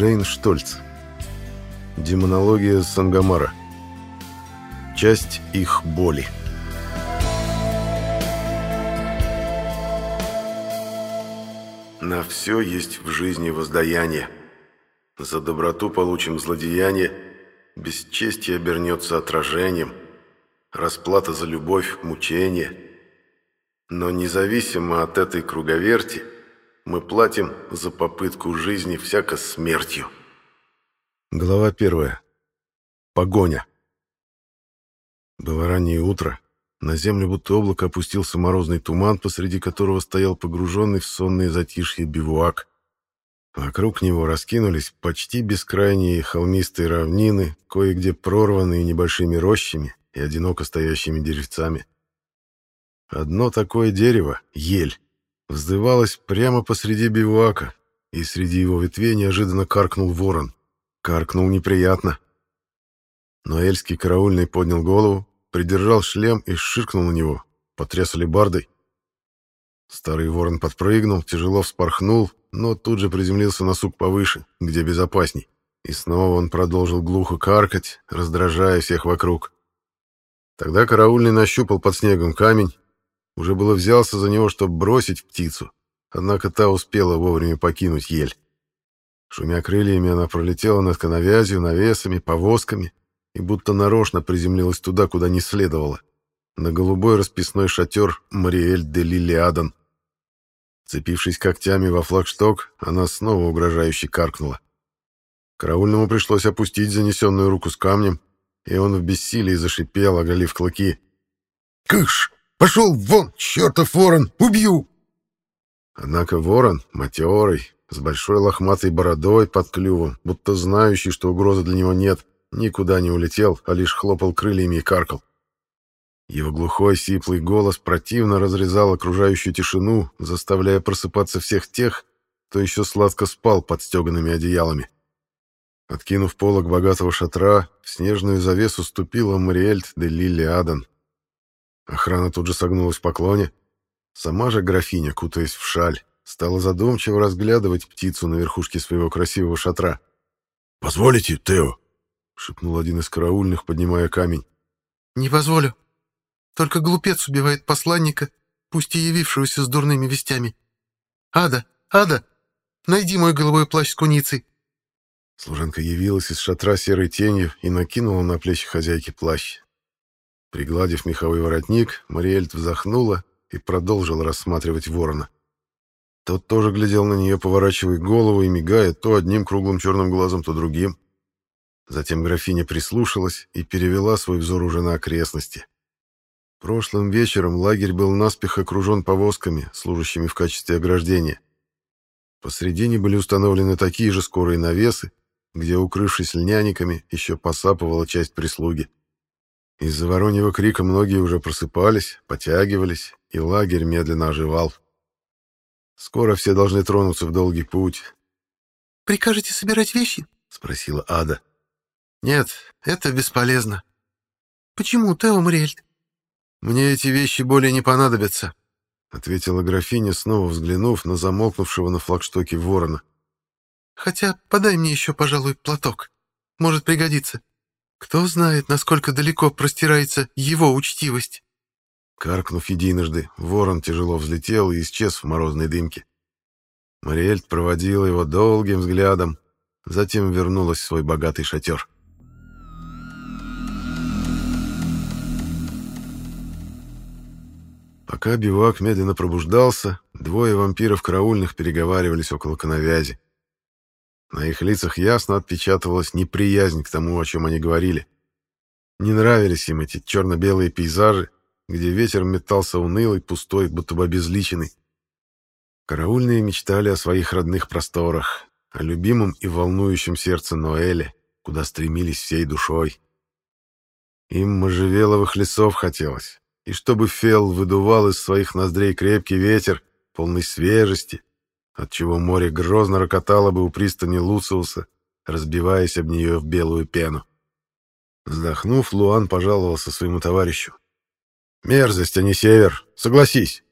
Джейн Штольц. Демонология Сангамара. Часть их боли. На все есть в жизни воздаяние. За доброту получим злодеяние, бесчестие обернется отражением, расплата за любовь – мучение. Но независимо от этой круговерти, мы платим за попытку жизни всяко смертью. Глава первая. Погоня. Было раннее утро. На землю будто облако опустился морозный туман, посреди которого стоял погруженный в сонные затишье бивуак. Вокруг него раскинулись почти бескрайние холмистые равнины, кое-где прорванные небольшими рощами и одиноко стоящими деревцами. Одно такое дерево, ель, вздывалось прямо посреди бивуака, и среди его ветвей неожиданно каркнул ворон. Каркнул неприятно. Но эльский караульный поднял голову, придержал шлем и ширкнул на него, потряс алебардой. Старый ворон подпрыгнул, тяжело вспорхнул, но тут же приземлился на сук повыше, где безопасней. И снова он продолжил глухо каркать, раздражая всех вокруг. Тогда караульный нащупал под снегом камень, уже было взялся за него, чтобы бросить птицу, однако та успела вовремя покинуть ель. Шумя крыльями, она пролетела над коновязью, навесами, повозками и будто нарочно приземлилась туда, куда не следовало, на голубой расписной шатер Мариэль де Лилиадан. Цепившись когтями во флагшток, она снова угрожающе каркнула. Караульному пришлось опустить занесенную руку с камнем, и он в бессилии зашипел, оголив клыки. «Кыш! Пошел вон, чертов ворон! Убью!» Однако ворон, матерый, с большой лохматой бородой под клювом, будто знающий, что угрозы для него нет, никуда не улетел, а лишь хлопал крыльями и каркал. Его глухой, сиплый голос противно разрезал окружающую тишину, заставляя просыпаться всех тех, кто еще сладко спал под стеганными одеялами. Откинув полог богатого шатра, в снежную завесу ступила Мариэльт де Лилли Адан. Охрана тут же согнулась в поклоне. Сама же графиня, кутаясь в шаль, стала задумчиво разглядывать птицу на верхушке своего красивого шатра. «Позволите, Тео?» — шепнул один из караульных, поднимая камень. «Не позволю. Только глупец убивает посланника, пусть и явившегося с дурными вестями. Ада, Ада, найди мой голубой плащ с куницей». Служанка явилась из шатра серой тенью и накинула на плечи хозяйки плащ. Пригладив меховой воротник, Мариэльт вздохнула и продолжила рассматривать ворона. Тот тоже глядел на нее, поворачивая голову и мигая то одним круглым черным глазом, то другим. Затем графиня прислушалась и перевела свой взор уже на окрестности. Прошлым вечером лагерь был наспех окружен повозками, служащими в качестве ограждения. Посредине были установлены такие же скорые навесы, где, укрывшись льняниками, еще посапывала часть прислуги. Из-за вороньего крика многие уже просыпались, потягивались, и лагерь медленно оживал. Скоро все должны тронуться в долгий путь. «Прикажете собирать вещи?» — спросила Ада. «Нет, это бесполезно». «Почему, Тео Мариэльт?» «Мне эти вещи более не понадобятся», — ответила графиня, снова взглянув на замолкнувшего на флагштоке ворона. «Хотя подай мне еще, пожалуй, платок. Может пригодиться». Кто знает, насколько далеко простирается его учтивость. Каркнув единожды, ворон тяжело взлетел и исчез в морозной дымке. Мариэльт проводила его долгим взглядом, затем вернулась в свой богатый шатер. Пока бивак медленно пробуждался, двое вампиров караульных переговаривались около коновязи. На их лицах ясно отпечатывалась неприязнь к тому, о чем они говорили. Не нравились им эти черно-белые пейзажи, где ветер метался унылый, пустой, будто бы обезличенный. Караульные мечтали о своих родных просторах, о любимом и волнующем сердце Ноэле, куда стремились всей душой. Им можжевеловых лесов хотелось, и чтобы Фел выдувал из своих ноздрей крепкий ветер, полный свежести, отчего море грозно рокотало бы у пристани Луциуса, разбиваясь об нее в белую пену. Вздохнув, Луан пожаловался своему товарищу. «Мерзость, а не север, согласись».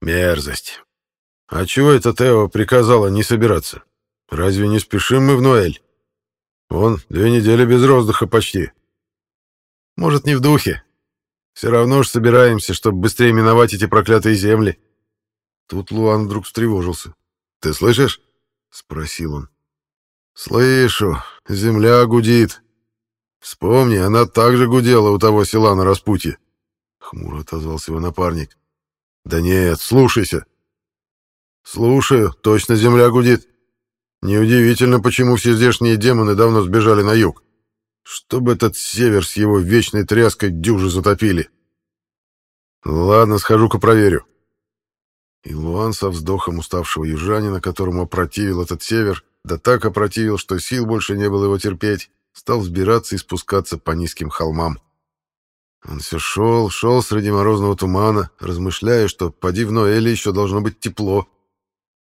«Мерзость. А чего это Тео приказала не собираться? Разве не спешим мы в Ноэль? Вон, две недели без роздыха почти. Может, не в духе. Все равно ж собираемся, чтобы быстрее миновать эти проклятые земли. Тут Луан вдруг встревожился. «Ты слышишь?» — спросил он. «Слышу. Земля гудит. Вспомни, она также гудела у того села на распутье». Хмуро отозвался его напарник. «Да нет, слушайся». «Слушаю, точно земля гудит. Неудивительно, почему все здешние демоны давно сбежали на юг. Чтобы этот север с его вечной тряской дюжи затопили. Ладно, схожу-ка проверю. И Луан со вздохом уставшего южанина, которому опротивил этот север, да так опротивил, что сил больше не было его терпеть, стал взбираться и спускаться по низким холмам. Он все шел, шел среди морозного тумана, размышляя, что поди в Ноэле еще должно быть тепло.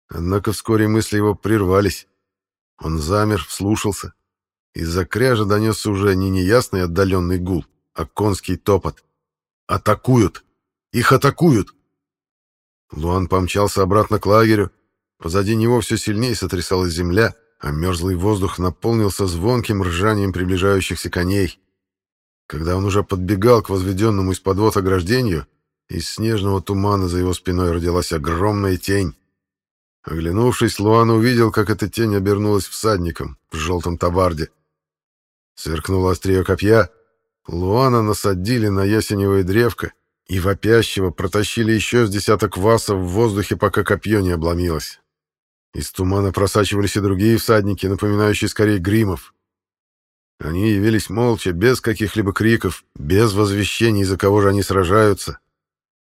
Однако вскоре мысли его прервались. Он замер, вслушался. Из-за кряжа донесся уже не неясный отдаленный гул, а конский топот. «Атакуют! Их атакуют!» Луан помчался обратно к лагерю. Позади него все сильнее сотрясалась земля, а мерзлый воздух наполнился звонким ржанием приближающихся коней. Когда он уже подбегал к возведенному из подвод ограждению, из снежного тумана за его спиной родилась огромная тень. Оглянувшись, Луан увидел, как эта тень обернулась всадником в желтом табарде. Сверкнуло острие копья. Луана насадили на ясеневое древко, и вопящего протащили еще с десяток васов в воздухе, пока копье не обломилось. Из тумана просачивались и другие всадники, напоминающие скорее гримов. Они явились молча, без каких-либо криков, без возвещений, за кого же они сражаются.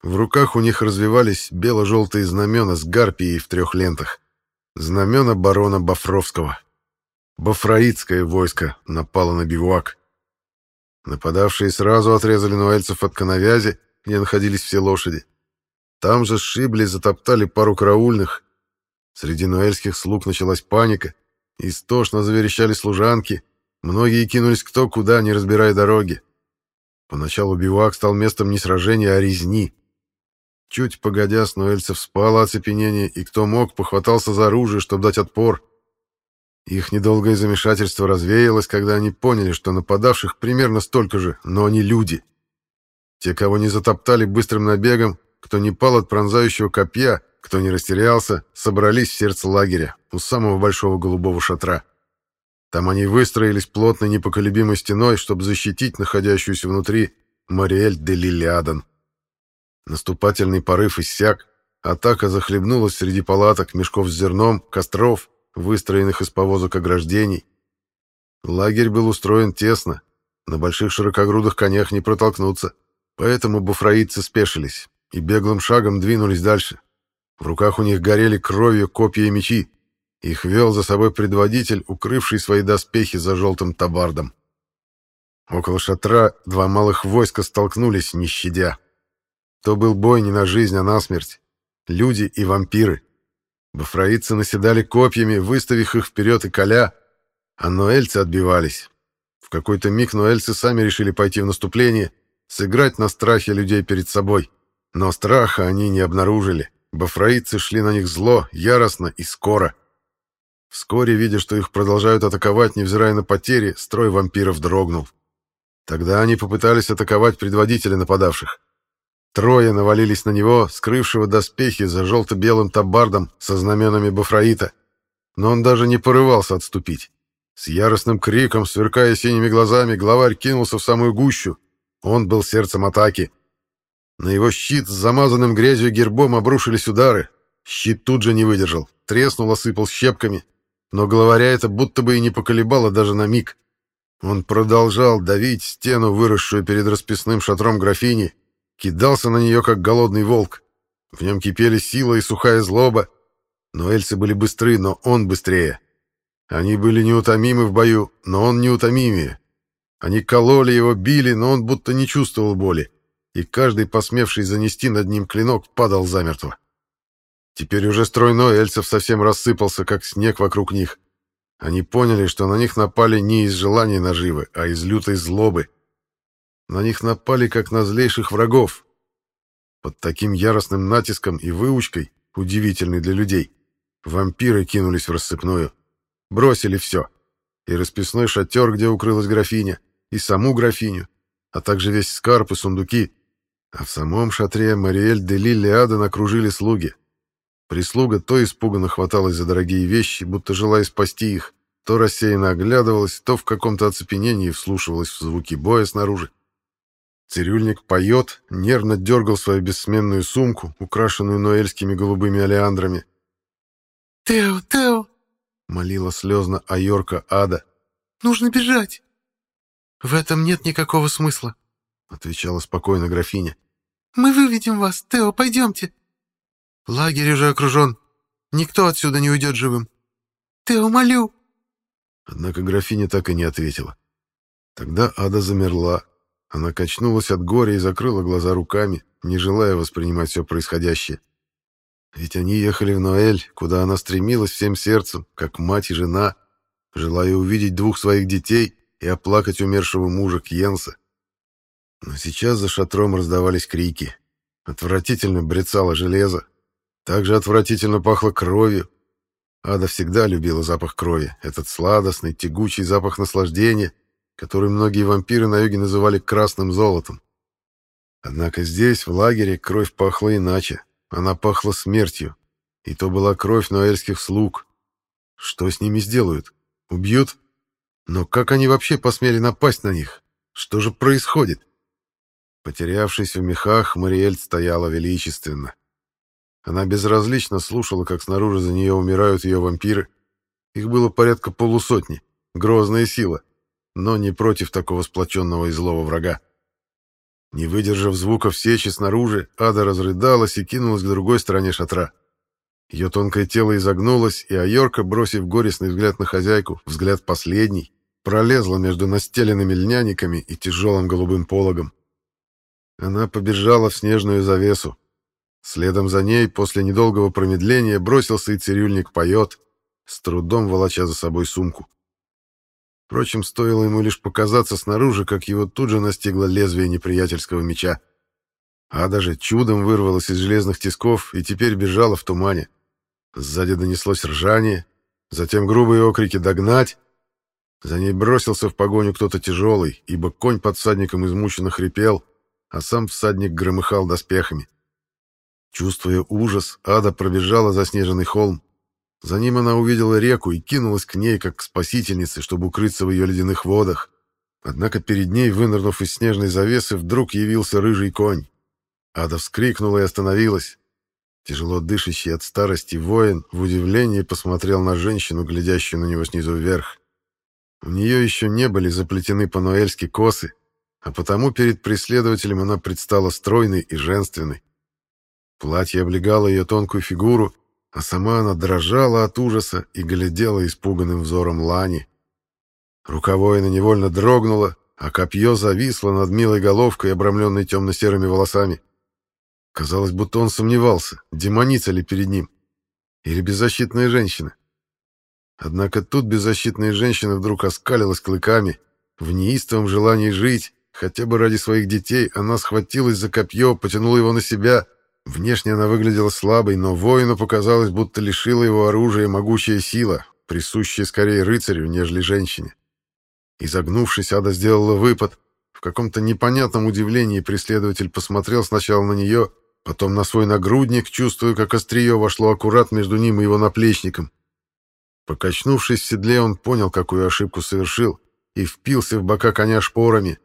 В руках у них развивались бело-желтые знамена с гарпией в трех лентах. Знамена барона Бафровского. Бафраитское войско напало на бивуак. Нападавшие сразу отрезали нуэльцев от коновязи, где находились все лошади. Там же сшибли, затоптали пару караульных. Среди нуэльских слуг началась паника. Истошно заверещали служанки. Многие кинулись кто куда, не разбирая дороги. Поначалу бивак стал местом не сражения, а резни. Чуть погодя, с нуэльцев спало оцепенение, и кто мог, похватался за оружие, чтобы дать отпор. Их недолгое замешательство развеялось, когда они поняли, что нападавших примерно столько же, но они люди — те, кого не затоптали быстрым набегом, кто не пал от пронзающего копья, кто не растерялся, собрались в сердце лагеря, у самого большого голубого шатра. Там они выстроились плотной непоколебимой стеной, чтобы защитить находящуюся внутри Мариэль де Лилиадан. Наступательный порыв иссяк, атака захлебнулась среди палаток, мешков с зерном, костров, выстроенных из повозок ограждений. Лагерь был устроен тесно, на больших широкогрудых конях не протолкнуться. Поэтому буфраидцы спешились и беглым шагом двинулись дальше. В руках у них горели кровью копья и мечи. Их вел за собой предводитель, укрывший свои доспехи за желтым табардом. Около шатра два малых войска столкнулись, не щадя. То был бой не на жизнь, а на смерть. Люди и вампиры. Бафраидцы наседали копьями, выставив их вперед и коля, а ноэльцы отбивались. В какой-то миг ноэльцы сами решили пойти в наступление — сыграть на страхе людей перед собой. Но страха они не обнаружили. Бафраидцы шли на них зло, яростно и скоро. Вскоре, видя, что их продолжают атаковать, невзирая на потери, строй вампиров дрогнул. Тогда они попытались атаковать предводителя нападавших. Трое навалились на него, скрывшего доспехи за желто-белым табардом со знаменами Бафраита. Но он даже не порывался отступить. С яростным криком, сверкая синими глазами, главарь кинулся в самую гущу, он был сердцем атаки. На его щит с замазанным грязью гербом обрушились удары. Щит тут же не выдержал, треснул, осыпал щепками. Но главаря это будто бы и не поколебало даже на миг. Он продолжал давить стену, выросшую перед расписным шатром графини, кидался на нее, как голодный волк. В нем кипели сила и сухая злоба. Но эльцы были быстры, но он быстрее. Они были неутомимы в бою, но он неутомимее. Они кололи его, били, но он будто не чувствовал боли, и каждый, посмевший занести над ним клинок, падал замертво. Теперь уже стройной Эльцев совсем рассыпался, как снег вокруг них. Они поняли, что на них напали не из желания наживы, а из лютой злобы. На них напали, как на злейших врагов. Под таким яростным натиском и выучкой, удивительной для людей, вампиры кинулись в рассыпную. бросили все. И расписной шатер, где укрылась графиня, и саму графиню, а также весь скарб и сундуки. А в самом шатре Мариэль де Лилли Ада накружили слуги. Прислуга то испуганно хваталась за дорогие вещи, будто желая спасти их, то рассеянно оглядывалась, то в каком-то оцепенении вслушивалась в звуки боя снаружи. Цирюльник поет, нервно дергал свою бессменную сумку, украшенную ноэльскими голубыми алиандрами. «Тео, Тео!» — молила слезно Айорка Ада. «Нужно бежать!» «В этом нет никакого смысла», — отвечала спокойно графиня. «Мы выведем вас, Тео, пойдемте!» «Лагерь уже окружен. Никто отсюда не уйдет живым. Тео, молю!» Однако графиня так и не ответила. Тогда Ада замерла, она качнулась от горя и закрыла глаза руками, не желая воспринимать все происходящее. Ведь они ехали в Ноэль, куда она стремилась всем сердцем, как мать и жена, желая увидеть двух своих детей и оплакать умершего мужа Кьенса. Но сейчас за шатром раздавались крики. Отвратительно брецало железо. Также отвратительно пахло кровью. Ада всегда любила запах крови, этот сладостный, тягучий запах наслаждения — который многие вампиры на юге называли красным золотом. Однако здесь, в лагере, кровь пахла иначе. Она пахла смертью. И то была кровь ноэльских слуг. Что с ними сделают? Убьют? Но как они вообще посмели напасть на них? Что же происходит? Потерявшись в мехах, Мариэль стояла величественно. Она безразлично слушала, как снаружи за нее умирают ее вампиры. Их было порядка полусотни. Грозная сила но не против такого сплоченного и злого врага. Не выдержав звуков сечи снаружи, Ада разрыдалась и кинулась к другой стороне шатра. Ее тонкое тело изогнулось, и Айорка, бросив горестный взгляд на хозяйку, взгляд последний, пролезла между настеленными льняниками и тяжелым голубым пологом. Она побежала в снежную завесу. Следом за ней, после недолгого промедления, бросился и цирюльник поет, с трудом волоча за собой сумку. Впрочем, стоило ему лишь показаться снаружи, как его тут же настигло лезвие неприятельского меча. А даже чудом вырвалась из железных тисков и теперь бежала в тумане. Сзади донеслось ржание, затем грубые окрики «догнать!». За ней бросился в погоню кто-то тяжелый, ибо конь под всадником измученно хрипел, а сам всадник громыхал доспехами. Чувствуя ужас, Ада пробежала заснеженный холм. За ним она увидела реку и кинулась к ней, как к спасительнице, чтобы укрыться в ее ледяных водах. Однако перед ней, вынырнув из снежной завесы, вдруг явился рыжий конь. Ада вскрикнула и остановилась. Тяжело дышащий от старости воин в удивлении посмотрел на женщину, глядящую на него снизу вверх. У нее еще не были заплетены по-ноэльски косы, а потому перед преследователем она предстала стройной и женственной. Платье облегало ее тонкую фигуру, а сама она дрожала от ужаса и глядела испуганным взором Лани. Рука воина невольно дрогнула, а копье зависло над милой головкой, обрамленной темно-серыми волосами. Казалось, будто он сомневался, демоница ли перед ним, или беззащитная женщина. Однако тут беззащитная женщина вдруг оскалилась клыками, в неистовом желании жить, хотя бы ради своих детей, она схватилась за копье, потянула его на себя — Внешне она выглядела слабой, но воину показалось, будто лишила его оружия могучая сила, присущая скорее рыцарю, нежели женщине. Изогнувшись, Ада сделала выпад. В каком-то непонятном удивлении преследователь посмотрел сначала на нее, потом на свой нагрудник, чувствуя, как острие вошло аккурат между ним и его наплечником. Покачнувшись в седле, он понял, какую ошибку совершил, и впился в бока коня шпорами.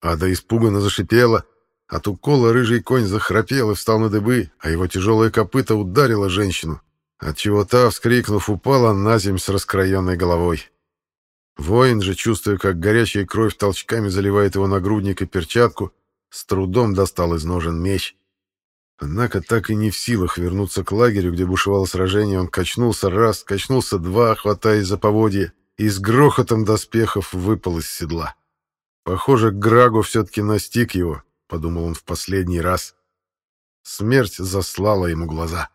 Ада испуганно зашипела — от укола рыжий конь захрапел и встал на дыбы, а его тяжелое копыто ударило женщину, отчего та, вскрикнув, упала на земь с раскроенной головой. Воин же, чувствуя, как горячая кровь толчками заливает его нагрудник и перчатку, с трудом достал из ножен меч. Однако так и не в силах вернуться к лагерю, где бушевало сражение, он качнулся раз, качнулся два, хватаясь за поводья, и с грохотом доспехов выпал из седла. Похоже, Грагу все-таки настиг его, подумал он в последний раз. Смерть заслала ему глаза.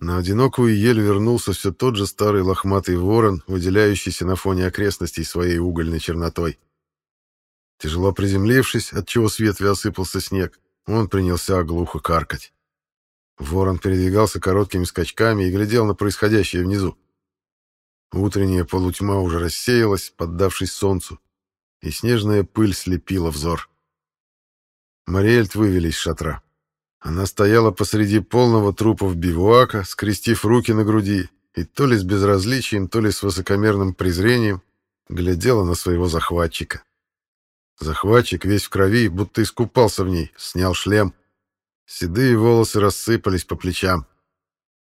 На одинокую ель вернулся все тот же старый лохматый ворон, выделяющийся на фоне окрестностей своей угольной чернотой. Тяжело приземлившись, отчего с ветви осыпался снег, он принялся глухо каркать. Ворон передвигался короткими скачками и глядел на происходящее внизу. Утренняя полутьма уже рассеялась, поддавшись солнцу, и снежная пыль слепила взор. Мариэльт вывели из шатра. Она стояла посреди полного трупов бивуака, скрестив руки на груди, и то ли с безразличием, то ли с высокомерным презрением глядела на своего захватчика. Захватчик, весь в крови, будто искупался в ней, снял шлем. Седые волосы рассыпались по плечам.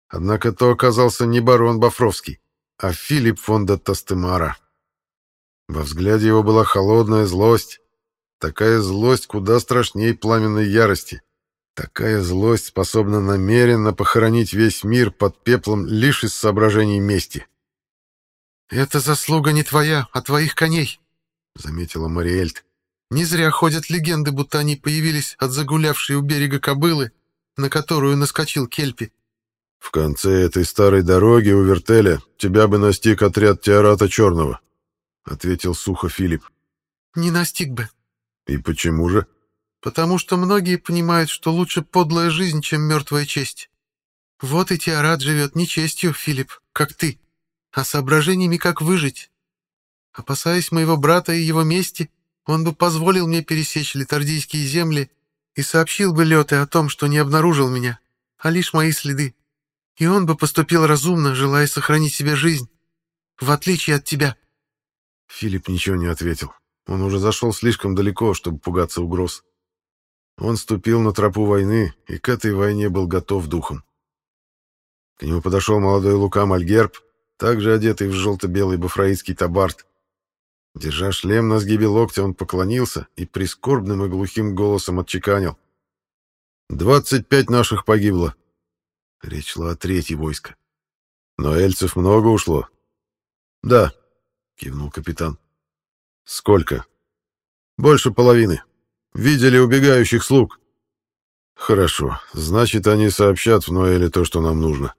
Однако то оказался не барон Бафровский, а Филипп фон де Тастемара. Во взгляде его была холодная злость. Такая злость куда страшнее пламенной ярости. Такая злость способна намеренно похоронить весь мир под пеплом лишь из соображений мести. «Это заслуга не твоя, а твоих коней», — заметила Мариэльт. «Не зря ходят легенды, будто они появились от загулявшей у берега кобылы, на которую наскочил Кельпи». «В конце этой старой дороги у Вертеля тебя бы настиг отряд Теората Черного», — ответил сухо Филипп. «Не настиг бы». «И почему же?» «Потому что многие понимают, что лучше подлая жизнь, чем мертвая честь. Вот и Теорат живет не честью, Филипп, как ты» а соображениями, как выжить. Опасаясь моего брата и его мести, он бы позволил мне пересечь литардийские земли и сообщил бы Лёте о том, что не обнаружил меня, а лишь мои следы. И он бы поступил разумно, желая сохранить себе жизнь, в отличие от тебя». Филипп ничего не ответил. Он уже зашел слишком далеко, чтобы пугаться угроз. Он ступил на тропу войны и к этой войне был готов духом. К нему подошел молодой Лука Мальгерб, также одетый в желто-белый бафраитский табарт. Держа шлем на сгибе локтя, он поклонился и прискорбным и глухим голосом отчеканил. «Двадцать пять наших погибло». Речь шла о третьей войско. «Но эльцев много ушло». «Да», — кивнул капитан. «Сколько?» «Больше половины. Видели убегающих слуг». «Хорошо. Значит, они сообщат в Ноэле то, что нам нужно.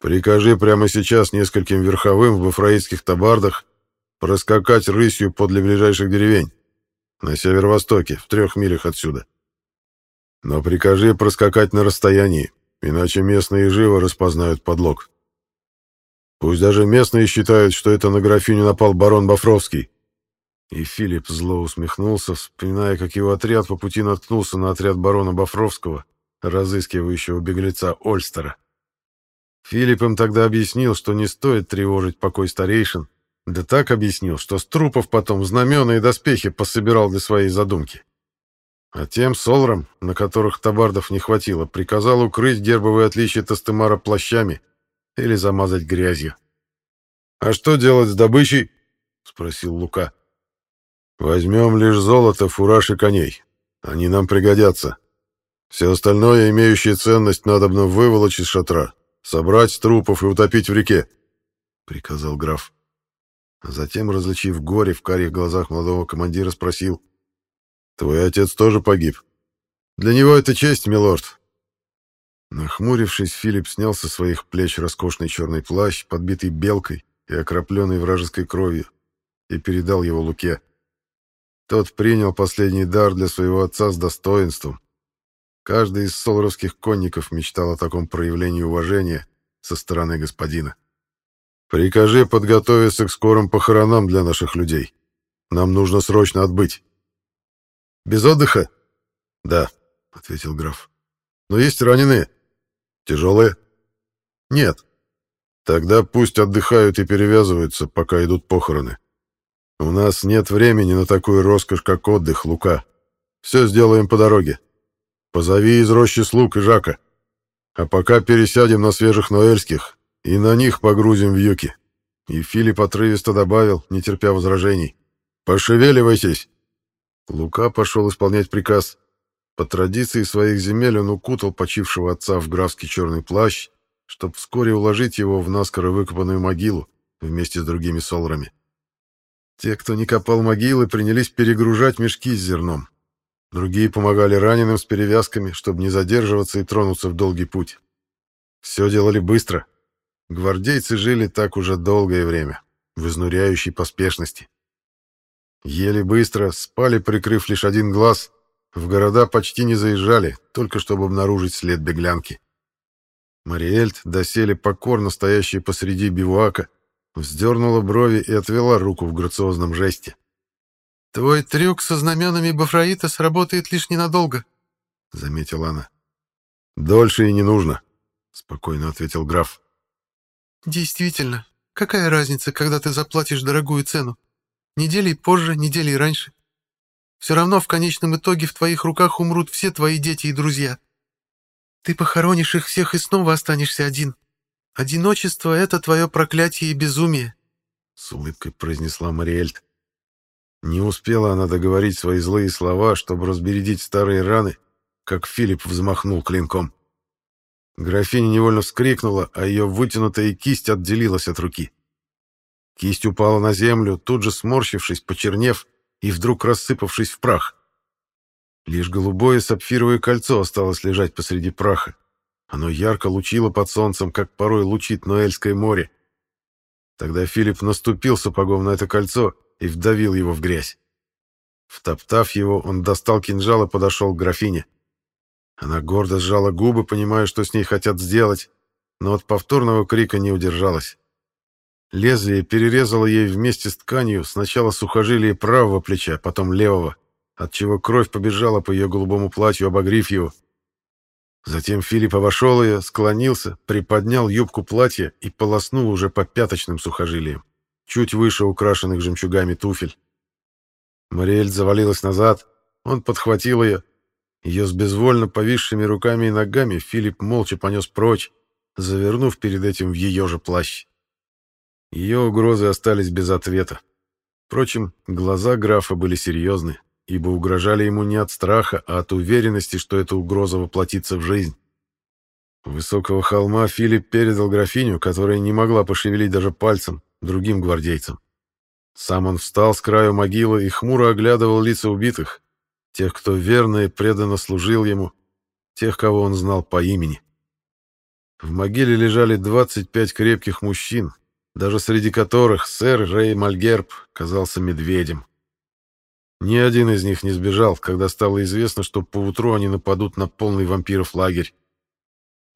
Прикажи прямо сейчас нескольким верховым в бафраитских табардах проскакать рысью подле ближайших деревень, на северо-востоке, в трех милях отсюда. Но прикажи проскакать на расстоянии, иначе местные живо распознают подлог. Пусть даже местные считают, что это на графиню напал барон Бафровский. И Филипп зло усмехнулся, вспоминая, как его отряд по пути наткнулся на отряд барона Бафровского, разыскивающего беглеца Ольстера. Филипп им тогда объяснил, что не стоит тревожить покой старейшин, да так объяснил, что с трупов потом знамена и доспехи пособирал для своей задумки. А тем солрам, на которых табардов не хватило, приказал укрыть гербовые отличия Тастемара плащами или замазать грязью. «А что делать с добычей?» — спросил Лука. «Возьмем лишь золото, фураж и коней. Они нам пригодятся. Все остальное, имеющее ценность, надобно выволочь из шатра, Собрать трупов и утопить в реке, — приказал граф. А затем, различив горе в карих глазах молодого командира, спросил. — Твой отец тоже погиб? Для него это честь, милорд. Нахмурившись, Филипп снял со своих плеч роскошный черный плащ, подбитый белкой и окропленный вражеской кровью, и передал его Луке. Тот принял последний дар для своего отца с достоинством, Каждый из солоровских конников мечтал о таком проявлении уважения со стороны господина. «Прикажи подготовиться к скорым похоронам для наших людей. Нам нужно срочно отбыть». «Без отдыха?» «Да», — ответил граф. «Но есть раненые». «Тяжелые?» «Нет». «Тогда пусть отдыхают и перевязываются, пока идут похороны. У нас нет времени на такую роскошь, как отдых, Лука. Все сделаем по дороге». Позови из рощи слуг и Жака. А пока пересядем на свежих ноэльских и на них погрузим в юки». И Филипп отрывисто добавил, не терпя возражений. «Пошевеливайтесь!» Лука пошел исполнять приказ. По традиции своих земель он укутал почившего отца в графский черный плащ, чтобы вскоре уложить его в наскоро выкопанную могилу вместе с другими солрами. Те, кто не копал могилы, принялись перегружать мешки с зерном. Другие помогали раненым с перевязками, чтобы не задерживаться и тронуться в долгий путь. Все делали быстро. Гвардейцы жили так уже долгое время, в изнуряющей поспешности. Ели быстро, спали, прикрыв лишь один глаз. В города почти не заезжали, только чтобы обнаружить след беглянки. Мариэльт, доселе покорно стоящая посреди бивуака, вздернула брови и отвела руку в грациозном жесте. «Твой трюк со знаменами Бафраита сработает лишь ненадолго», — заметила она. «Дольше и не нужно», — спокойно ответил граф. «Действительно, какая разница, когда ты заплатишь дорогую цену? Неделей позже, неделей раньше. Все равно в конечном итоге в твоих руках умрут все твои дети и друзья. Ты похоронишь их всех и снова останешься один. Одиночество — это твое проклятие и безумие», — с улыбкой произнесла Мариэльт. Не успела она договорить свои злые слова, чтобы разбередить старые раны, как Филипп взмахнул клинком. Графиня невольно вскрикнула, а ее вытянутая кисть отделилась от руки. Кисть упала на землю, тут же сморщившись, почернев и вдруг рассыпавшись в прах. Лишь голубое сапфировое кольцо осталось лежать посреди праха. Оно ярко лучило под солнцем, как порой лучит Ноэльское море. Тогда Филипп наступил сапогом на это кольцо и вдавил его в грязь. Втоптав его, он достал кинжал и подошел к графине. Она гордо сжала губы, понимая, что с ней хотят сделать, но от повторного крика не удержалась. Лезвие перерезало ей вместе с тканью сначала сухожилие правого плеча, потом левого, отчего кровь побежала по ее голубому платью, обогрив его. Затем Филипп обошел ее, склонился, приподнял юбку платья и полоснул уже по пяточным сухожилиям, чуть выше украшенных жемчугами туфель. Мариэль завалилась назад, он подхватил ее, ее с безвольно повисшими руками и ногами Филипп молча понес прочь, завернув перед этим в ее же плащ. Ее угрозы остались без ответа. Впрочем, глаза графа были серьезны, ибо угрожали ему не от страха, а от уверенности, что эта угроза воплотится в жизнь. Высокого холма Филипп передал графиню, которая не могла пошевелить даже пальцем, другим гвардейцам. Сам он встал с краю могилы и хмуро оглядывал лица убитых, тех, кто верно и преданно служил ему, тех, кого он знал по имени. В могиле лежали 25 крепких мужчин, даже среди которых сэр Рэй Мальгерб казался медведем. Ни один из них не сбежал, когда стало известно, что поутру они нападут на полный вампиров лагерь.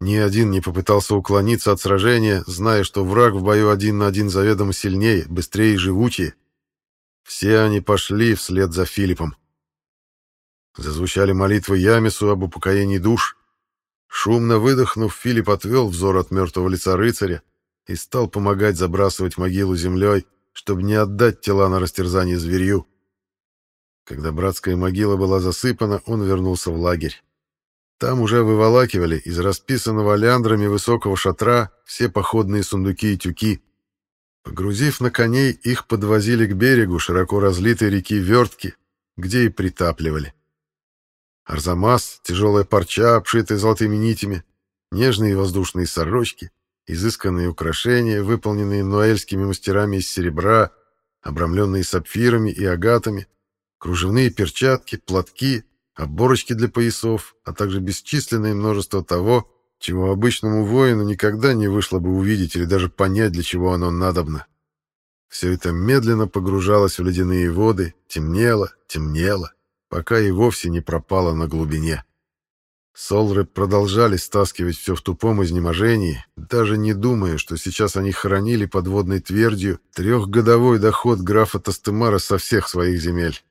Ни один не попытался уклониться от сражения, зная, что враг в бою один на один заведомо сильнее, быстрее и живучее. Все они пошли вслед за Филиппом. Зазвучали молитвы Ямису об упокоении душ. Шумно выдохнув, Филипп отвел взор от мертвого лица рыцаря и стал помогать забрасывать могилу землей, чтобы не отдать тела на растерзание зверью. Когда братская могила была засыпана, он вернулся в лагерь. Там уже выволакивали из расписанного олеандрами высокого шатра все походные сундуки и тюки. Погрузив на коней, их подвозили к берегу широко разлитой реки Вертки, где и притапливали. Арзамас, тяжелая парча, обшитая золотыми нитями, нежные воздушные сорочки, изысканные украшения, выполненные ноэльскими мастерами из серебра, обрамленные сапфирами и агатами, кружевные перчатки, платки, оборочки для поясов, а также бесчисленное множество того, чего обычному воину никогда не вышло бы увидеть или даже понять, для чего оно надобно. Все это медленно погружалось в ледяные воды, темнело, темнело, пока и вовсе не пропало на глубине. Солры продолжали стаскивать все в тупом изнеможении, даже не думая, что сейчас они хранили подводной твердью трехгодовой доход графа Тастемара со всех своих земель.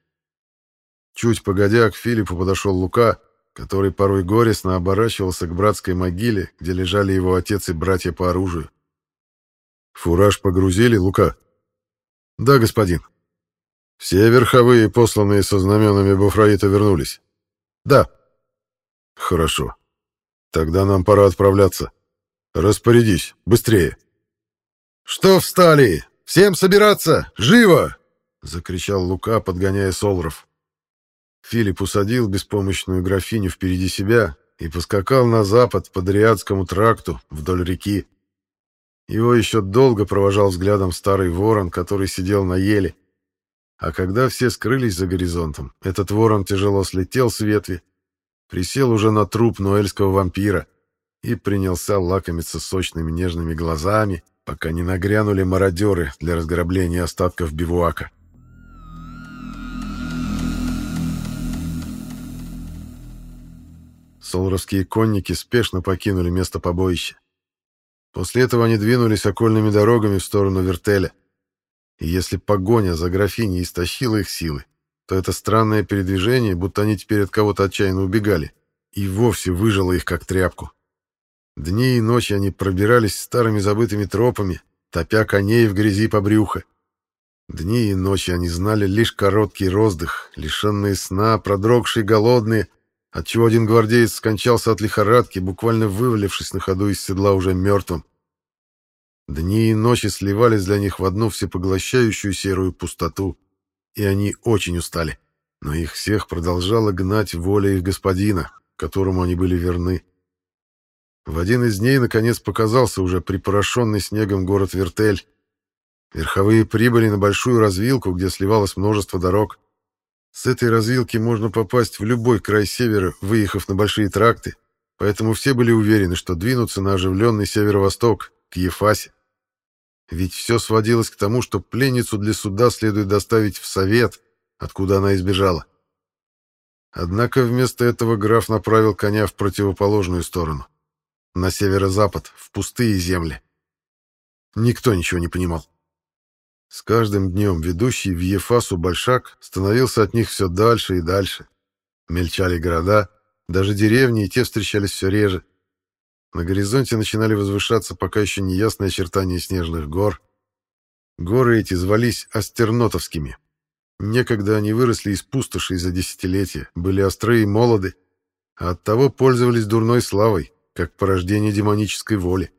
Чуть погодя, к Филиппу подошел Лука, который порой горестно оборачивался к братской могиле, где лежали его отец и братья по оружию. «Фураж погрузили, Лука?» «Да, господин», все верховые, посланные со знаменами Буфраита, вернулись? Да. Хорошо. Тогда нам пора отправляться. Распорядись, быстрее. Что встали? Всем собираться! Живо! Закричал Лука, подгоняя Солров. Филипп усадил беспомощную графиню впереди себя и поскакал на запад по Дриадскому тракту вдоль реки. Его еще долго провожал взглядом старый ворон, который сидел на еле. А когда все скрылись за горизонтом, этот ворон тяжело слетел с ветви, присел уже на труп ноэльского вампира и принялся лакомиться сочными нежными глазами, пока не нагрянули мародеры для разграбления остатков бивуака. Солровские конники спешно покинули место побоища. После этого они двинулись окольными дорогами в сторону Вертеля. И если погоня за графиней истощила их силы, то это странное передвижение, будто они теперь от кого-то отчаянно убегали, и вовсе выжило их как тряпку. Дни и ночи они пробирались старыми забытыми тропами, топя коней в грязи по брюхо. Дни и ночи они знали лишь короткий роздых, лишенные сна, продрогшие, голодные, отчего один гвардеец скончался от лихорадки, буквально вывалившись на ходу из седла уже мертвым. Дни и ночи сливались для них в одну всепоглощающую серую пустоту, и они очень устали. Но их всех продолжала гнать воля их господина, которому они были верны. В один из дней, наконец, показался уже припорошенный снегом город Вертель. Верховые прибыли на большую развилку, где сливалось множество дорог. С этой развилки можно попасть в любой край севера, выехав на большие тракты, поэтому все были уверены, что двинутся на оживленный северо-восток, к Ефасе. Ведь все сводилось к тому, что пленницу для суда следует доставить в совет, откуда она избежала. Однако вместо этого граф направил коня в противоположную сторону на северо-запад, в пустые земли. Никто ничего не понимал. С каждым днем ведущий в Ефасу Большак становился от них все дальше и дальше. Мельчали города, даже деревни, и те встречались все реже. На горизонте начинали возвышаться пока еще неясные очертания снежных гор. Горы эти звались Астернотовскими. Некогда они выросли из пустоши за десятилетия, были острые и молоды, а оттого пользовались дурной славой, как порождение демонической воли.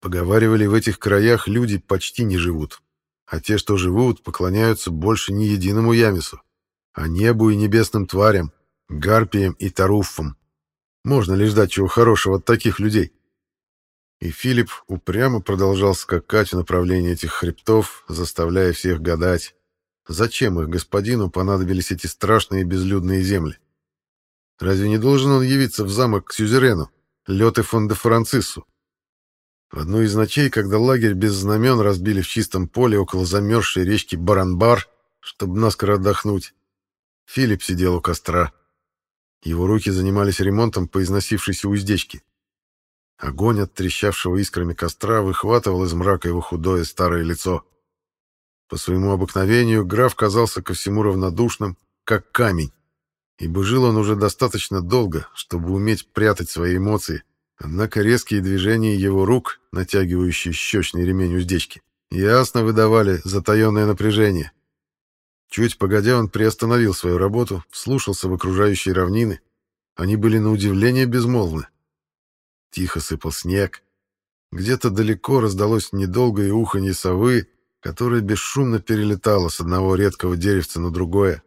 Поговаривали, в этих краях люди почти не живут, а те, что живут, поклоняются больше не единому Ямису, а небу и небесным тварям, гарпиям и таруффам. Можно ли ждать чего хорошего от таких людей? И Филипп упрямо продолжал скакать в направлении этих хребтов, заставляя всех гадать, зачем их господину понадобились эти страшные безлюдные земли. Разве не должен он явиться в замок к сюзерену, Лёте фон де Францису. В одну из ночей, когда лагерь без знамен разбили в чистом поле около замерзшей речки Баранбар, чтобы наскоро отдохнуть, Филипп сидел у костра. Его руки занимались ремонтом по износившейся уздечке. Огонь от трещавшего искрами костра выхватывал из мрака его худое старое лицо. По своему обыкновению граф казался ко всему равнодушным, как камень ибо жил он уже достаточно долго, чтобы уметь прятать свои эмоции, однако резкие движения его рук, натягивающие щечный ремень уздечки, ясно выдавали затаенное напряжение. Чуть погодя, он приостановил свою работу, вслушался в окружающие равнины. Они были на удивление безмолвны. Тихо сыпал снег. Где-то далеко раздалось недолгое уханье совы, которая бесшумно перелетала с одного редкого деревца на другое.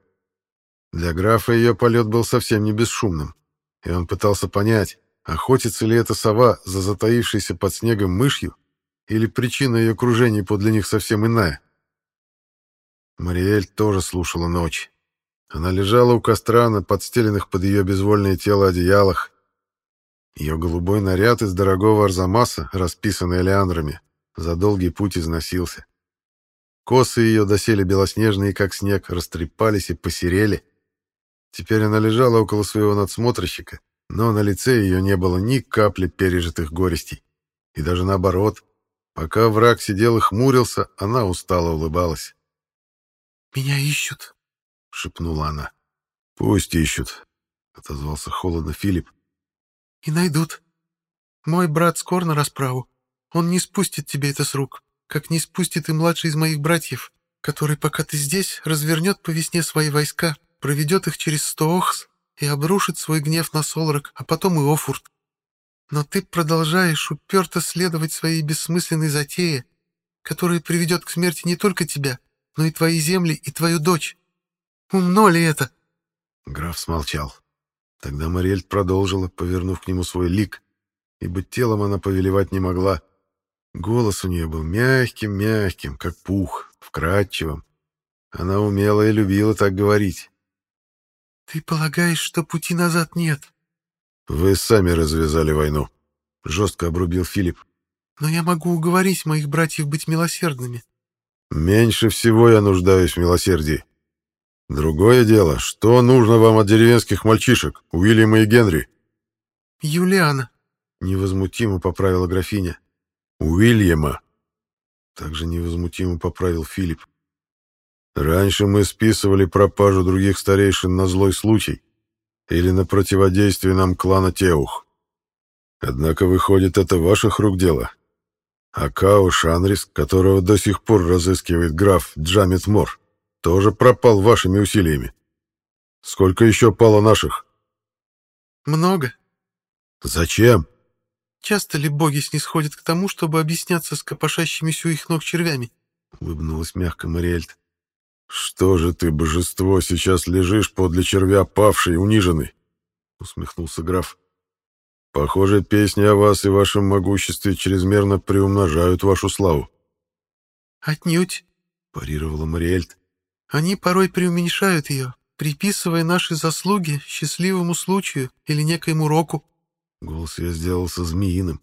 Для графа ее полет был совсем не бесшумным, и он пытался понять, охотится ли эта сова за затаившейся под снегом мышью, или причина ее кружений подле них совсем иная. Мариэль тоже слушала ночь. Она лежала у костра на подстеленных под ее безвольное тело одеялах. Ее голубой наряд из дорогого арзамаса, расписанный олеандрами, за долгий путь износился. Косы ее доселе белоснежные, как снег, растрепались и посерели. Теперь она лежала около своего надсмотрщика, но на лице ее не было ни капли пережитых горестей. И даже наоборот, пока враг сидел и хмурился, она устало улыбалась. «Меня ищут», — шепнула она. «Пусть ищут», — отозвался холодно Филипп. «И найдут. Мой брат скоро на расправу. Он не спустит тебе это с рук, как не спустит и младший из моих братьев, который, пока ты здесь, развернет по весне свои войска проведет их через Стоохс и обрушит свой гнев на Солрак, а потом и Офурт. Но ты продолжаешь уперто следовать своей бессмысленной затее, которая приведет к смерти не только тебя, но и твои земли и твою дочь. Умно ли это?» Граф смолчал. Тогда Мариэль продолжила, повернув к нему свой лик, ибо телом она повелевать не могла. Голос у нее был мягким-мягким, как пух, вкрадчивым. Она умела и любила так говорить. «Ты полагаешь, что пути назад нет?» «Вы сами развязали войну», — жестко обрубил Филипп. «Но я могу уговорить моих братьев быть милосердными». «Меньше всего я нуждаюсь в милосердии. Другое дело, что нужно вам от деревенских мальчишек, Уильяма и Генри?» «Юлиана», — невозмутимо поправила графиня. Уильяма. Также невозмутимо поправил Филипп. Раньше мы списывали пропажу других старейшин на злой случай или на противодействие нам клана Теух. Однако, выходит, это ваших рук дело. А Као Шанрис, которого до сих пор разыскивает граф Джамет Мор, тоже пропал вашими усилиями. Сколько еще пало наших? Много. Зачем? Часто ли боги снисходят к тому, чтобы объясняться с копошащимися у их ног червями? Улыбнулась мягко Мариэльт. «Что же ты, божество, сейчас лежишь подле червя павший, униженный?» — усмехнулся граф. «Похоже, песни о вас и вашем могуществе чрезмерно приумножают вашу славу». «Отнюдь», — парировала Мариэльт. «Они порой преуменьшают ее, приписывая наши заслуги счастливому случаю или некоему року». Голос я сделался змеиным.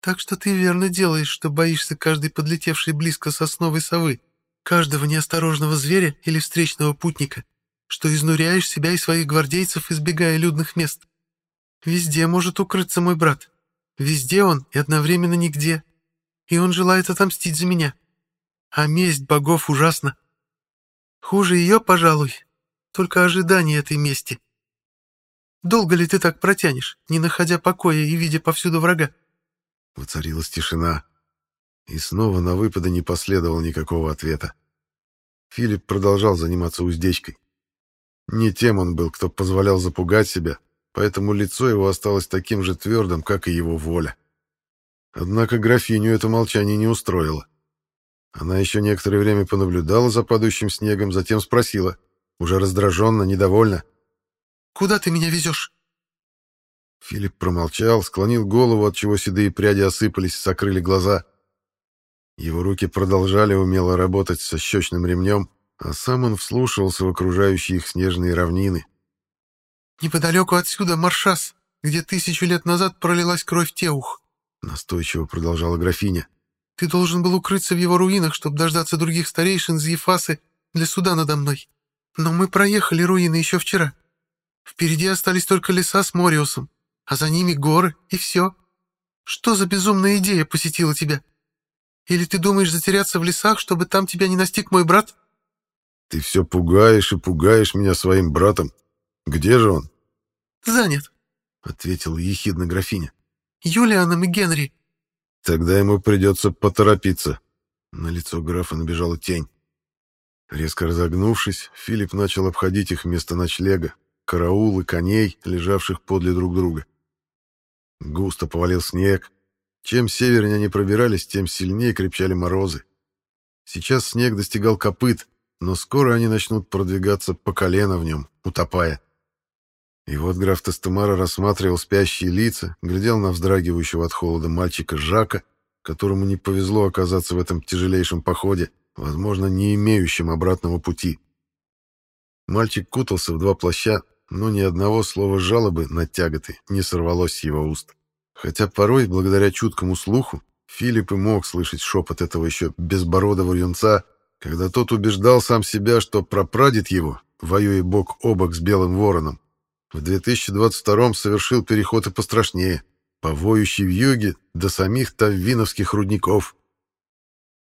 «Так что ты верно делаешь, что боишься каждой подлетевшей близко сосновой совы каждого неосторожного зверя или встречного путника, что изнуряешь себя и своих гвардейцев, избегая людных мест. Везде может укрыться мой брат. Везде он и одновременно нигде. И он желает отомстить за меня. А месть богов ужасна. Хуже ее, пожалуй, только ожидание этой мести. Долго ли ты так протянешь, не находя покоя и видя повсюду врага? Воцарилась тишина. И снова на выпады не последовало никакого ответа. Филипп продолжал заниматься уздечкой. Не тем он был, кто позволял запугать себя, поэтому лицо его осталось таким же твердым, как и его воля. Однако графиню это молчание не устроило. Она еще некоторое время понаблюдала за падающим снегом, затем спросила, уже раздраженно, недовольно. «Куда ты меня везешь?» Филипп промолчал, склонил голову, от чего седые пряди осыпались, закрыли глаза. Его руки продолжали умело работать со щечным ремнем, а сам он вслушивался в окружающие их снежные равнины. «Неподалеку отсюда Маршас, где тысячу лет назад пролилась кровь Теух», — настойчиво продолжала графиня. «Ты должен был укрыться в его руинах, чтобы дождаться других старейшин из Ефасы для суда надо мной. Но мы проехали руины еще вчера. Впереди остались только леса с Мориусом, а за ними горы, и все. Что за безумная идея посетила тебя?» Или ты думаешь затеряться в лесах, чтобы там тебя не настиг мой брат?» «Ты все пугаешь и пугаешь меня своим братом. Где же он?» «Занят», — ответила ехидно графиня. «Юлианом и Генри». «Тогда ему придется поторопиться». На лицо графа набежала тень. Резко разогнувшись, Филипп начал обходить их место ночлега, караулы коней, лежавших подле друг друга. Густо повалил снег, чем севернее они пробирались, тем сильнее крепчали морозы. Сейчас снег достигал копыт, но скоро они начнут продвигаться по колено в нем, утопая. И вот граф Тестемара рассматривал спящие лица, глядел на вздрагивающего от холода мальчика Жака, которому не повезло оказаться в этом тяжелейшем походе, возможно, не имеющем обратного пути. Мальчик кутался в два плаща, но ни одного слова жалобы на тяготы не сорвалось с его уст. Хотя порой, благодаря чуткому слуху, Филипп и мог слышать шепот этого еще безбородого юнца, когда тот убеждал сам себя, что прапрадед его, воюя бок о бок с Белым Вороном, в 2022-м совершил переход и пострашнее, по воющей вьюге до самих Таввиновских рудников.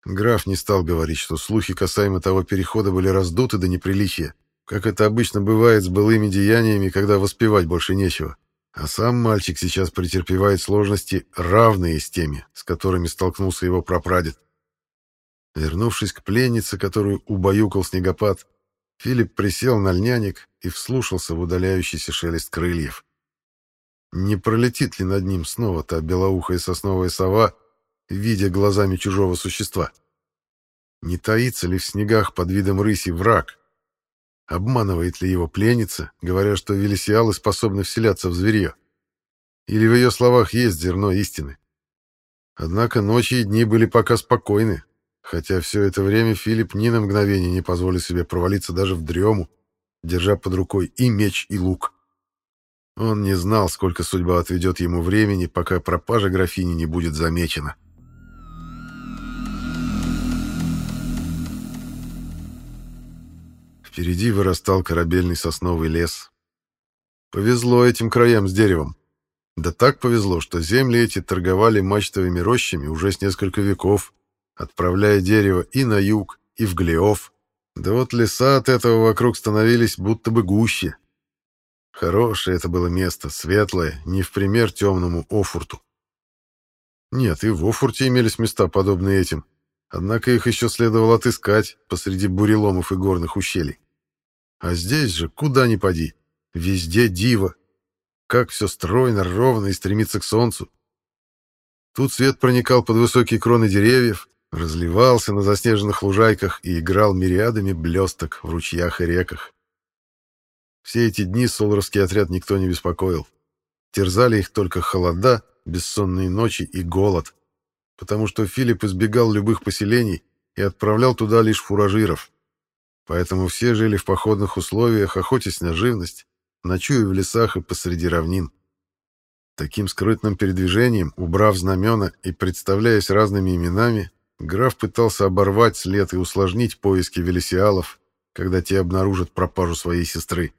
Граф не стал говорить, что слухи касаемо того перехода были раздуты до неприличия, как это обычно бывает с былыми деяниями, когда воспевать больше нечего. А сам мальчик сейчас претерпевает сложности, равные с теми, с которыми столкнулся его прапрадед. Вернувшись к пленнице, которую убаюкал снегопад, Филипп присел на льняник и вслушался в удаляющийся шелест крыльев. Не пролетит ли над ним снова та белоухая сосновая сова, видя глазами чужого существа? Не таится ли в снегах под видом рыси враг, Обманывает ли его пленница, говоря, что велисиалы способны вселяться в зверье? Или в ее словах есть зерно истины? Однако ночи и дни были пока спокойны, хотя все это время Филипп ни на мгновение не позволил себе провалиться даже в дрему, держа под рукой и меч, и лук. Он не знал, сколько судьба отведет ему времени, пока пропажа графини не будет замечена. Впереди вырастал корабельный сосновый лес. Повезло этим краям с деревом. Да так повезло, что земли эти торговали мачтовыми рощами уже с несколько веков, отправляя дерево и на юг, и в Глеов. Да вот леса от этого вокруг становились будто бы гуще. Хорошее это было место, светлое, не в пример темному Офурту. Нет, и в Офурте имелись места, подобные этим, однако их еще следовало отыскать посреди буреломов и горных ущелий. А здесь же, куда ни поди, везде диво. Как все стройно, ровно и стремится к солнцу. Тут свет проникал под высокие кроны деревьев, разливался на заснеженных лужайках и играл мириадами блесток в ручьях и реках. Все эти дни солоровский отряд никто не беспокоил. Терзали их только холода, бессонные ночи и голод, потому что Филипп избегал любых поселений и отправлял туда лишь фуражиров. Поэтому все жили в походных условиях, охотясь на живность, ночуя в лесах и посреди равнин. Таким скрытным передвижением, убрав знамена и представляясь разными именами, граф пытался оборвать след и усложнить поиски велесиалов, когда те обнаружат пропажу своей сестры.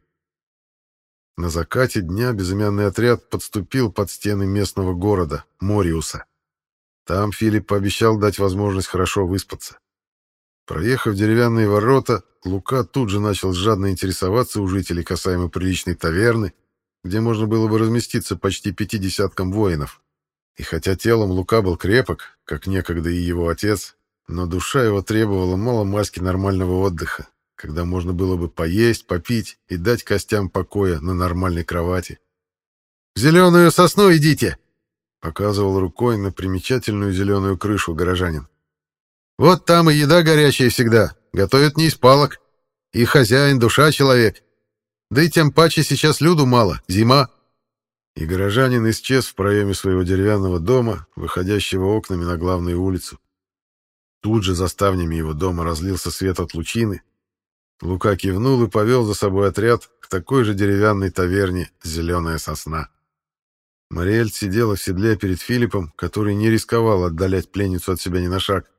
На закате дня безымянный отряд подступил под стены местного города, Мориуса. Там Филипп пообещал дать возможность хорошо выспаться. Проехав деревянные ворота, Лука тут же начал жадно интересоваться у жителей касаемо приличной таверны, где можно было бы разместиться почти пятидесяткам воинов. И хотя телом Лука был крепок, как некогда и его отец, но душа его требовала мало маски нормального отдыха, когда можно было бы поесть, попить и дать костям покоя на нормальной кровати. «В зеленую сосну идите!» — показывал рукой на примечательную зеленую крышу горожанин. «Вот там и еда горячая всегда, готовят не из палок. И хозяин, душа человек. Да и тем паче сейчас люду мало, зима». И горожанин исчез в проеме своего деревянного дома, выходящего окнами на главную улицу. Тут же за ставнями его дома разлился свет от лучины, Лука кивнул и повел за собой отряд к такой же деревянной таверне «Зеленая сосна». Мариэль сидела в седле перед Филиппом, который не рисковал отдалять пленницу от себя ни на шаг.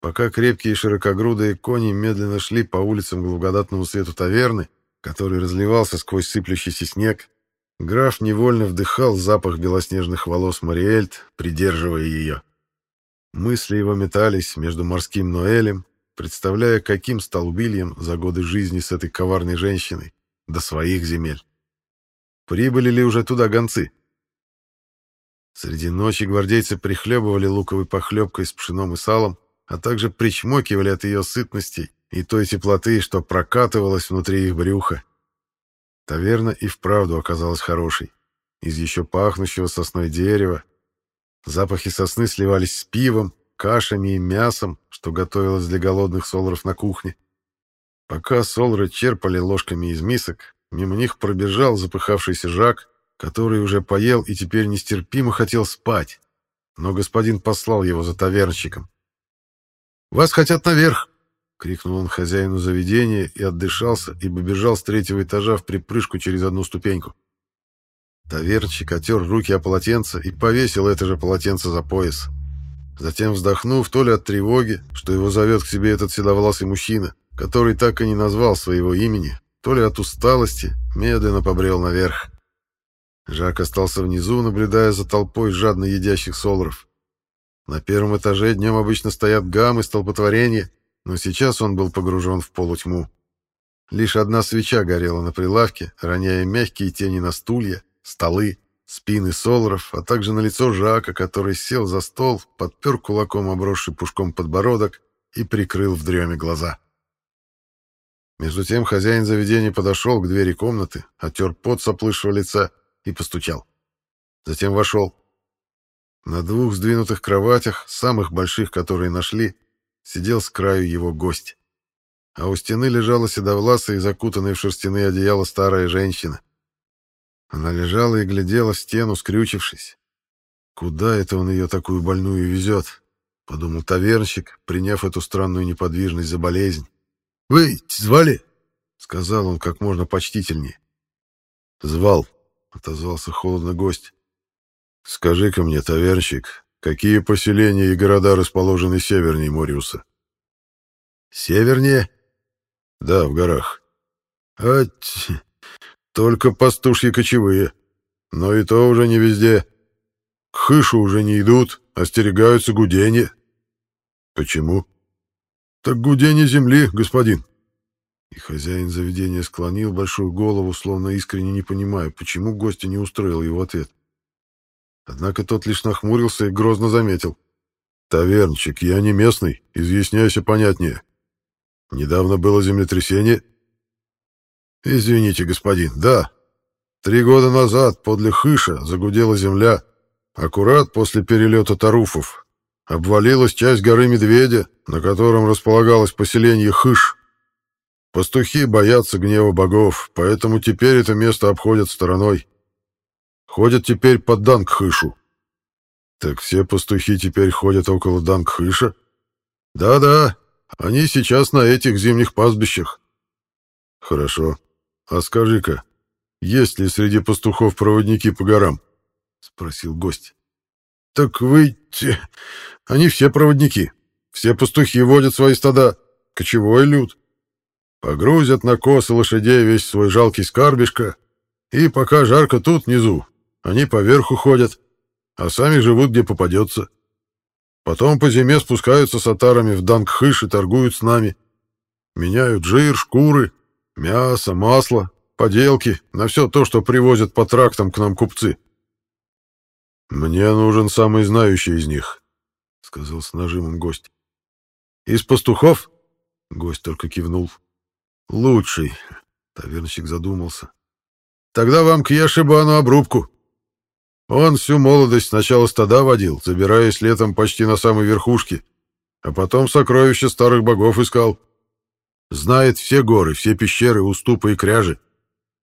Пока крепкие широкогрудые кони медленно шли по улицам благодатному свету таверны, который разливался сквозь сыплющийся снег, граф невольно вдыхал запах белоснежных волос Мариэльт, придерживая ее. Мысли его метались между морским Ноэлем представляя, каким стал Уильям за годы жизни с этой коварной женщиной, до своих земель. Прибыли ли уже туда гонцы? Среди ночи гвардейцы прихлебывали луковой похлебкой с пшеном и салом, а также причмокивали от ее сытности и той теплоты, что прокатывалась внутри их брюха. Таверна и вправду оказалась хорошей. Из еще пахнущего сосной дерева. Запахи сосны сливались с пивом, кашами и мясом, что готовилось для голодных солров на кухне. Пока солры черпали ложками из мисок, мимо них пробежал запыхавшийся Жак, который уже поел и теперь нестерпимо хотел спать. Но господин послал его за тавернщиком. «Вас хотят наверх!» — крикнул он хозяину заведения и отдышался, ибо бежал с третьего этажа в припрыжку через одну ступеньку. Тавернщик отер руки о полотенце и повесил это же полотенце за пояс. Затем, вздохнув, то ли от тревоги, что его зовет к себе этот седовласый мужчина, который так и не назвал своего имени, то ли от усталости, медленно побрел наверх. Жак остался внизу, наблюдая за толпой жадно едящих солров. На первом этаже днем обычно стоят гаммы столпотворения, но сейчас он был погружен в полутьму. Лишь одна свеча горела на прилавке, роняя мягкие тени на стулья, столы спины Солров, а также на лицо Жака, который сел за стол, подпер кулаком обросший пушком подбородок и прикрыл в дреме глаза. Между тем хозяин заведения подошел к двери комнаты, отер пот с оплывшего лица и постучал. Затем вошел. На двух сдвинутых кроватях, самых больших, которые нашли, сидел с краю его гость. А у стены лежала седовласая и закутанная в шерстяные одеяла старая женщина — она лежала и глядела в стену, скрючившись. «Куда это он ее такую больную везет?» — подумал тавернщик, приняв эту странную неподвижность за болезнь. «Вы звали?» — сказал он как можно почтительнее. «Звал», — отозвался холодно гость. «Скажи-ка мне, тавернщик, какие поселения и города расположены севернее Мориуса?» «Севернее?» «Да, в горах». «А только пастушьи кочевые. Но и то уже не везде. К хышу уже не идут, остерегаются гудения. Почему? Так гудение земли, господин. И хозяин заведения склонил большую голову, словно искренне не понимая, почему гостя не устроил его ответ. Однако тот лишь нахмурился и грозно заметил. «Тавернчик, я не местный, изъясняйся понятнее. Недавно было землетрясение?» «Извините, господин, да. Три года назад подле Хыша загудела земля, аккурат после перелета Таруфов. Обвалилась часть горы Медведя, на котором располагалось поселение Хыш. Пастухи боятся гнева богов, поэтому теперь это место обходят стороной. Ходят теперь под Дангхышу. Так все пастухи теперь ходят около Дангхыша? Да-да, они сейчас на этих зимних пастбищах. Хорошо. А скажи-ка, есть ли среди пастухов проводники по горам? Спросил гость. Так вы... Они все проводники. Все пастухи водят свои стада. Кочевой люд. Погрузят на косы лошадей весь свой жалкий скарбишко, и пока жарко тут внизу, они поверху ходят, а сами живут где попадется. Потом по зиме спускаются с отарами в Дангхыш и торгуют с нами. Меняют жир, шкуры, мясо, масло, поделки, на все то, что привозят по трактам к нам купцы. «Мне нужен самый знающий из них», — сказал с нажимом гость. «Из пастухов?» — гость только кивнул. Лучший. Тавернщик задумался. Тогда вам к Яшибану обрубку. Он всю молодость сначала стада водил, забираясь летом почти на самой верхушке, а потом сокровища старых богов искал. Знает все горы, все пещеры, уступы и кряжи.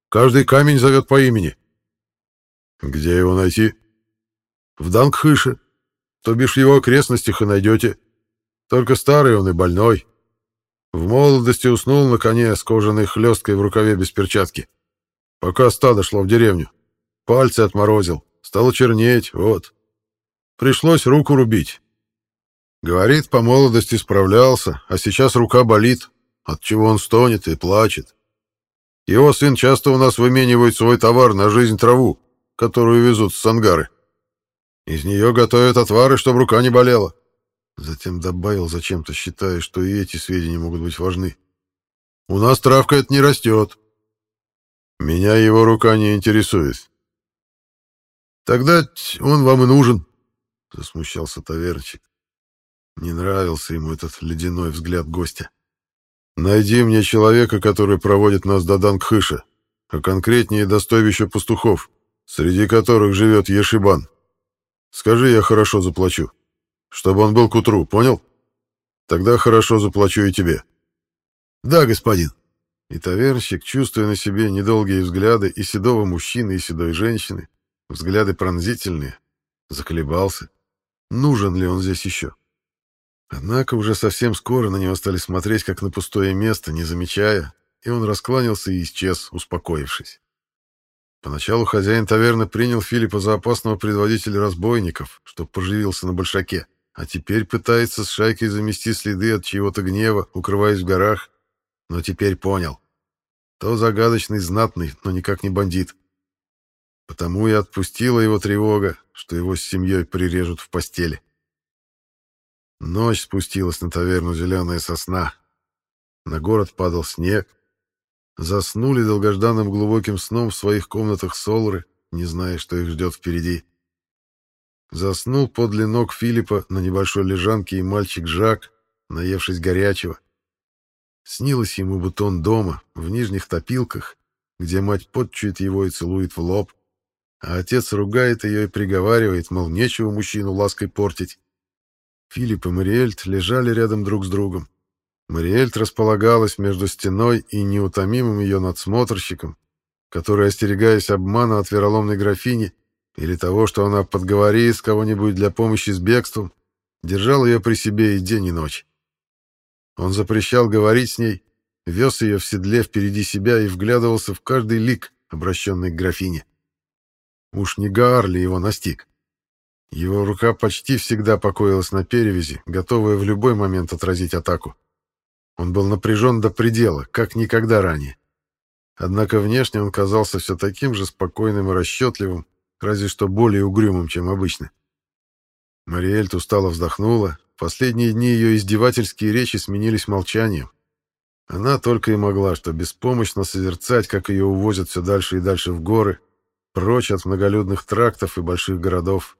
Каждый камень зовет по имени. Где его найти? В Дангхыше. То бишь в его окрестностях и найдете. Только старый он и больной. В молодости уснул на коне с кожаной хлесткой в рукаве без перчатки. Пока стадо шло в деревню. Пальцы отморозил. Стало чернеть, вот. Пришлось руку рубить. Говорит, по молодости справлялся, а сейчас рука болит, от чего он стонет и плачет. Его сын часто у нас выменивает свой товар на жизнь траву, которую везут с Сангары. Из нее готовят отвары, чтобы рука не болела. Затем добавил зачем-то, считая, что и эти сведения могут быть важны. «У нас травка это не растет. Меня его рука не интересует». «Тогда он вам и нужен», — засмущался тавернчик. Не нравился ему этот ледяной взгляд гостя. «Найди мне человека, который проводит нас до Дангхыша, а конкретнее до стойбища пастухов, среди которых живет Ешибан. Скажи, я хорошо заплачу». Чтобы он был к утру, понял? Тогда хорошо заплачу и тебе. Да, господин. И тавернщик, чувствуя на себе недолгие взгляды и седого мужчины, и седой женщины, взгляды пронзительные, заколебался. Нужен ли он здесь еще? Однако уже совсем скоро на него стали смотреть, как на пустое место, не замечая, и он раскланялся и исчез, успокоившись. Поначалу хозяин таверны принял Филиппа за опасного предводителя разбойников, что поживился на большаке а теперь пытается с шайкой замести следы от чего-то гнева, укрываясь в горах. Но теперь понял. То загадочный знатный, но никак не бандит. Потому и отпустила его тревога, что его с семьей прирежут в постели. Ночь спустилась на таверну «Зеленая сосна». На город падал снег. Заснули долгожданным глубоким сном в своих комнатах солры, не зная, что их ждет впереди. Заснул подле ног Филиппа на небольшой лежанке и мальчик Жак, наевшись горячего. Снилось ему, будто он дома, в нижних топилках, где мать подчует его и целует в лоб, а отец ругает ее и приговаривает, мол, нечего мужчину лаской портить. Филипп и Мариэльт лежали рядом друг с другом. Мариэльт располагалась между стеной и неутомимым ее надсмотрщиком, который, остерегаясь обмана от вероломной графини, или того, что она подговорит кого-нибудь для помощи с бегством, держал ее при себе и день, и ночь. Он запрещал говорить с ней, вез ее в седле впереди себя и вглядывался в каждый лик, обращенный к графине. Уж не Гаар ли его настиг? Его рука почти всегда покоилась на перевязи, готовая в любой момент отразить атаку. Он был напряжен до предела, как никогда ранее. Однако внешне он казался все таким же спокойным и расчетливым, разве что более угрюмым, чем обычно. Мариэльт устало вздохнула. Последние дни ее издевательские речи сменились молчанием. Она только и могла, что беспомощно созерцать, как ее увозят все дальше и дальше в горы, прочь от многолюдных трактов и больших городов.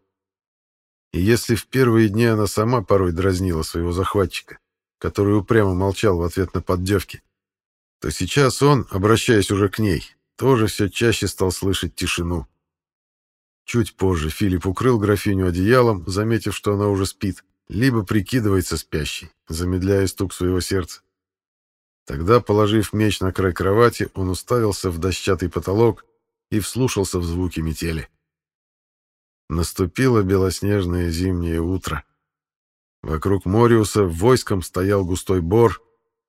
И если в первые дни она сама порой дразнила своего захватчика, который упрямо молчал в ответ на поддевки, то сейчас он, обращаясь уже к ней, тоже все чаще стал слышать тишину. Чуть позже Филипп укрыл графиню одеялом, заметив, что она уже спит, либо прикидывается спящей, замедляя стук своего сердца. Тогда, положив меч на край кровати, он уставился в дощатый потолок и вслушался в звуки метели. Наступило белоснежное зимнее утро. Вокруг Мориуса войском стоял густой бор,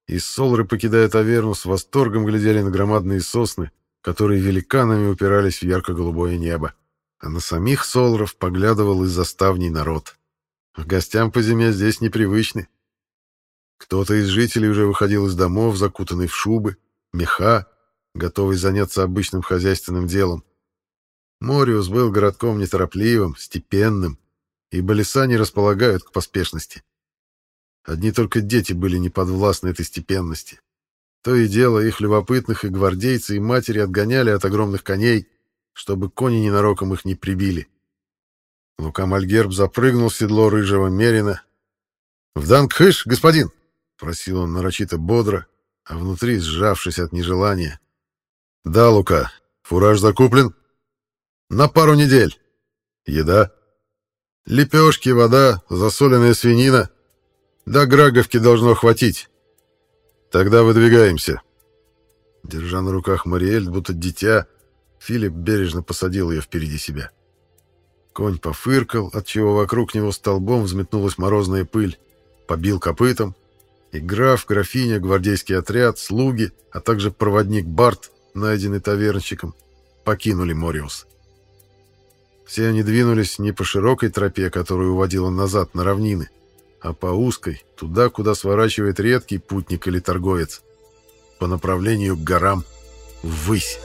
и солры, покидая таверну, с восторгом глядели на громадные сосны, которые великанами упирались в ярко-голубое небо. А на самих солров поглядывал из заставней народ. Гостям по зиме здесь непривычны. Кто-то из жителей уже выходил из домов, закутанный в шубы, меха, готовый заняться обычным хозяйственным делом. Мориус был городком неторопливым, степенным, ибо леса не располагают к поспешности. Одни только дети были не подвластны этой степенности. То и дело их любопытных и гвардейцы, и матери отгоняли от огромных коней, чтобы кони ненароком их не прибили. Лука Мальгерб запрыгнул в седло рыжего мерина. «В Дангхыш, господин!» Просил он нарочито бодро, а внутри сжавшись от нежелания. «Да, Лука, фураж закуплен?» «На пару недель. Еда?» «Лепешки, вода, засоленная свинина. До Граговки должно хватить. Тогда выдвигаемся». Держа на руках Мариэль, будто дитя, Филипп бережно посадил ее впереди себя. Конь пофыркал, отчего вокруг него столбом взметнулась морозная пыль, побил копытом, и граф, графиня, гвардейский отряд, слуги, а также проводник Барт, найденный тавернщиком, покинули Мориус. Все они двинулись не по широкой тропе, которую уводила назад на равнины, а по узкой, туда, куда сворачивает редкий путник или торговец, по направлению к горам, ввысь.